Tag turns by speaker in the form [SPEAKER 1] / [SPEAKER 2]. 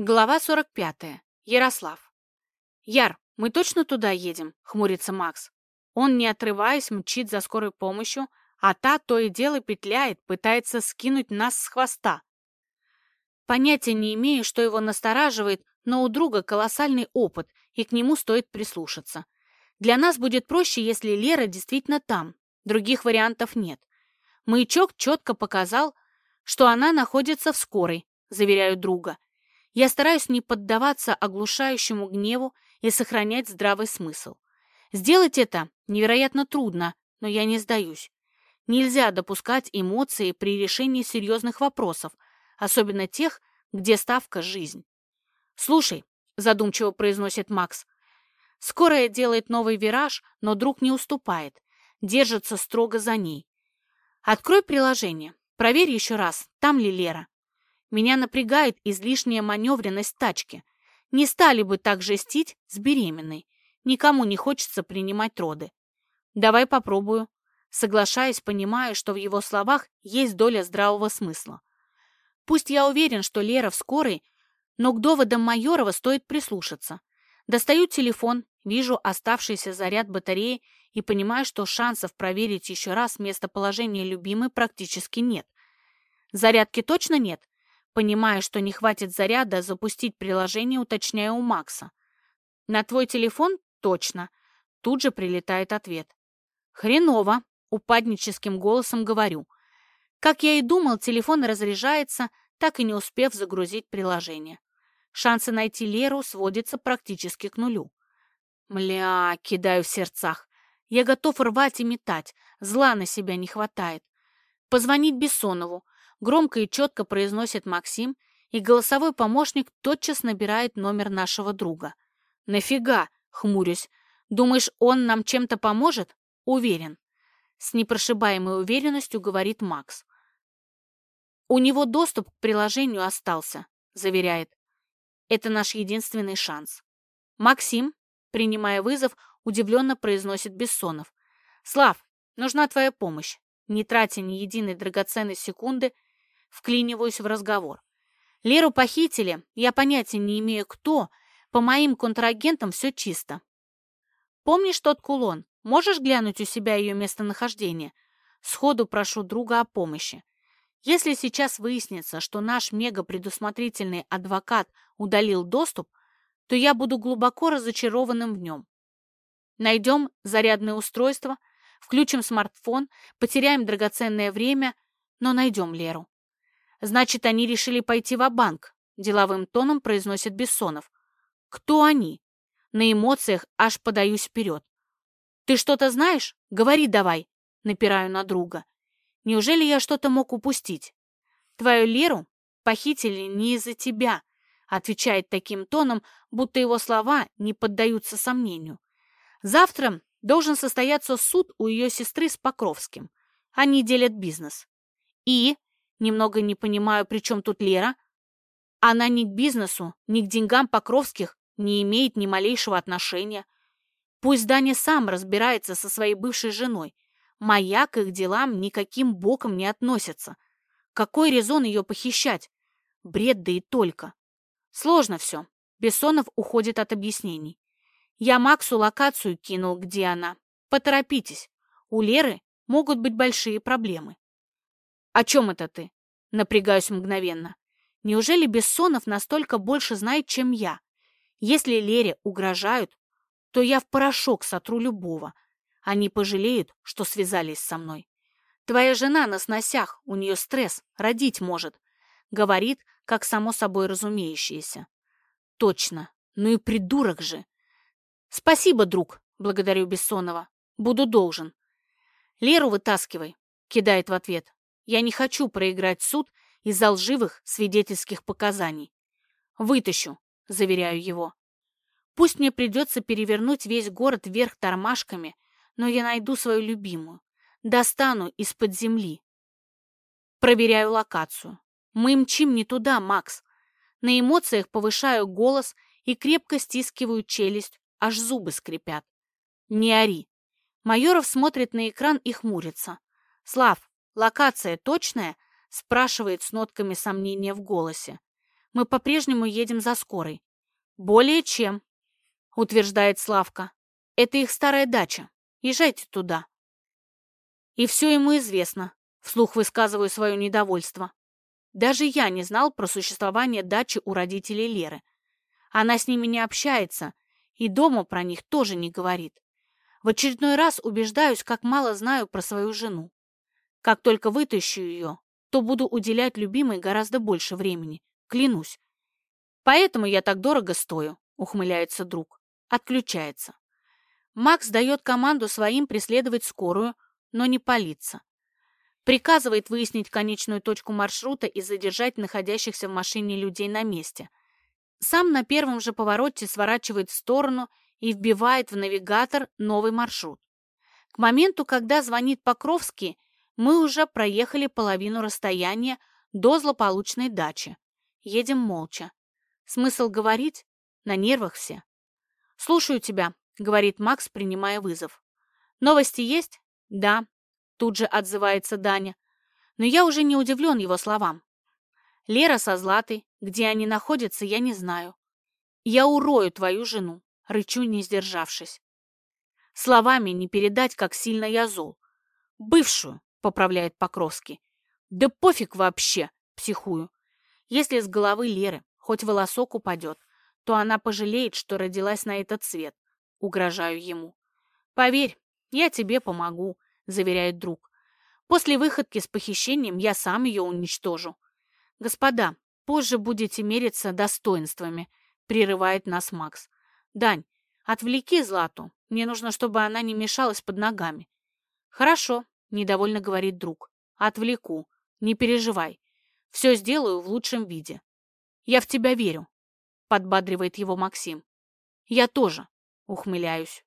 [SPEAKER 1] Глава 45. Ярослав. «Яр, мы точно туда едем?» — хмурится Макс. Он, не отрываясь, мчит за скорой помощью, а та то и дело петляет, пытается скинуть нас с хвоста. Понятия не имею, что его настораживает, но у друга колоссальный опыт, и к нему стоит прислушаться. Для нас будет проще, если Лера действительно там. Других вариантов нет. Маячок четко показал, что она находится в скорой, заверяю друга. Я стараюсь не поддаваться оглушающему гневу и сохранять здравый смысл. Сделать это невероятно трудно, но я не сдаюсь. Нельзя допускать эмоции при решении серьезных вопросов, особенно тех, где ставка – жизнь. «Слушай», – задумчиво произносит Макс, – «скорая делает новый вираж, но друг не уступает, держится строго за ней. Открой приложение, проверь еще раз, там ли Лера. Меня напрягает излишняя маневренность тачки. Не стали бы так жестить с беременной. Никому не хочется принимать роды. Давай попробую. Соглашаясь, понимая, что в его словах есть доля здравого смысла. Пусть я уверен, что Лера в скорой, но к доводам Майорова стоит прислушаться. Достаю телефон, вижу оставшийся заряд батареи и понимаю, что шансов проверить еще раз местоположение любимой практически нет. Зарядки точно нет? Понимая, что не хватит заряда, запустить приложение, уточняю у Макса. «На твой телефон? Точно». Тут же прилетает ответ. «Хреново», — упадническим голосом говорю. Как я и думал, телефон разряжается, так и не успев загрузить приложение. Шансы найти Леру сводятся практически к нулю. Мля, кидаю в сердцах. Я готов рвать и метать, зла на себя не хватает. Позвонить Бессонову, Громко и четко произносит Максим, и голосовой помощник тотчас набирает номер нашего друга. «Нафига?» — хмурюсь. «Думаешь, он нам чем-то поможет?» «Уверен». С непрошибаемой уверенностью говорит Макс. «У него доступ к приложению остался», — заверяет. «Это наш единственный шанс». «Максим», принимая вызов, удивленно произносит Бессонов. «Слав, нужна твоя помощь». Не тратя ни единой драгоценной секунды, Вклиниваюсь в разговор. Леру похитили, я понятия не имею кто, по моим контрагентам все чисто. Помнишь тот кулон? Можешь глянуть у себя ее местонахождение? Сходу прошу друга о помощи. Если сейчас выяснится, что наш мега-предусмотрительный адвокат удалил доступ, то я буду глубоко разочарованным в нем. Найдем зарядное устройство, включим смартфон, потеряем драгоценное время, но найдем Леру. Значит, они решили пойти в банк деловым тоном произносит Бессонов. Кто они? На эмоциях аж подаюсь вперед. Ты что-то знаешь? Говори давай, напираю на друга. Неужели я что-то мог упустить? Твою Леру похитили не из-за тебя, отвечает таким тоном, будто его слова не поддаются сомнению. Завтра должен состояться суд у ее сестры с Покровским. Они делят бизнес. И Немного не понимаю, при чем тут Лера. Она ни к бизнесу, ни к деньгам Покровских не имеет ни малейшего отношения. Пусть Даня сам разбирается со своей бывшей женой. Моя к их делам никаким боком не относится. Какой резон ее похищать? Бред да и только. Сложно все. Бессонов уходит от объяснений. Я Максу локацию кинул, где она. Поторопитесь. У Леры могут быть большие проблемы. «О чем это ты?» Напрягаюсь мгновенно. Неужели Бессонов настолько больше знает, чем я? Если Лере угрожают, то я в порошок сотру любого. Они пожалеют, что связались со мной. Твоя жена на сносях, у нее стресс, родить может. Говорит, как само собой разумеющееся. Точно. Ну и придурок же. Спасибо, друг, благодарю Бессонова. Буду должен. Леру вытаскивай, кидает в ответ. Я не хочу проиграть суд из-за лживых свидетельских показаний. Вытащу, заверяю его. Пусть мне придется перевернуть весь город вверх тормашками, но я найду свою любимую. Достану из-под земли. Проверяю локацию. Мы мчим не туда, Макс. На эмоциях повышаю голос и крепко стискиваю челюсть, аж зубы скрипят. Не ори. Майоров смотрит на экран и хмурится. Слав, «Локация точная?» — спрашивает с нотками сомнения в голосе. мы по-прежнему едем за скорой. Более чем, утверждает Славка. Это их старая дача. Езжайте туда. И все ему известно. Вслух высказываю свое недовольство. Даже я не знал про существование дачи у родителей Леры. Она с ними не общается, и дома про них тоже не говорит. В очередной раз убеждаюсь, как мало знаю про свою жену. Как только вытащу ее, то буду уделять любимой гораздо больше времени, клянусь. Поэтому я так дорого стою, ухмыляется друг. Отключается. Макс дает команду своим преследовать скорую, но не палиться. Приказывает выяснить конечную точку маршрута и задержать находящихся в машине людей на месте. Сам на первом же повороте сворачивает в сторону и вбивает в навигатор новый маршрут. К моменту, когда звонит Покровский, мы уже проехали половину расстояния до злополучной дачи. Едем молча. Смысл говорить? На нервах все. «Слушаю тебя», — говорит Макс, принимая вызов. «Новости есть?» «Да», — тут же отзывается Даня. Но я уже не удивлен его словам. Лера со Златой, где они находятся, я не знаю. Я урою твою жену, рычу, не сдержавшись. Словами не передать, как сильно я зол. Бывшую, поправляет Покровский. Да пофиг вообще, психую. Если с головы Леры хоть волосок упадет, то она пожалеет, что родилась на этот свет. Угрожаю ему. Поверь, я тебе помогу, заверяет друг. После выходки с похищением я сам ее уничтожу. Господа, позже будете мериться достоинствами, прерывает нас Макс. Дань, отвлеки Злату. Мне нужно, чтобы она не мешалась под ногами. Хорошо, недовольно говорит друг. Отвлеку. Не переживай. Все сделаю в лучшем виде. Я в тебя верю, подбадривает его Максим. Я тоже, ухмыляюсь.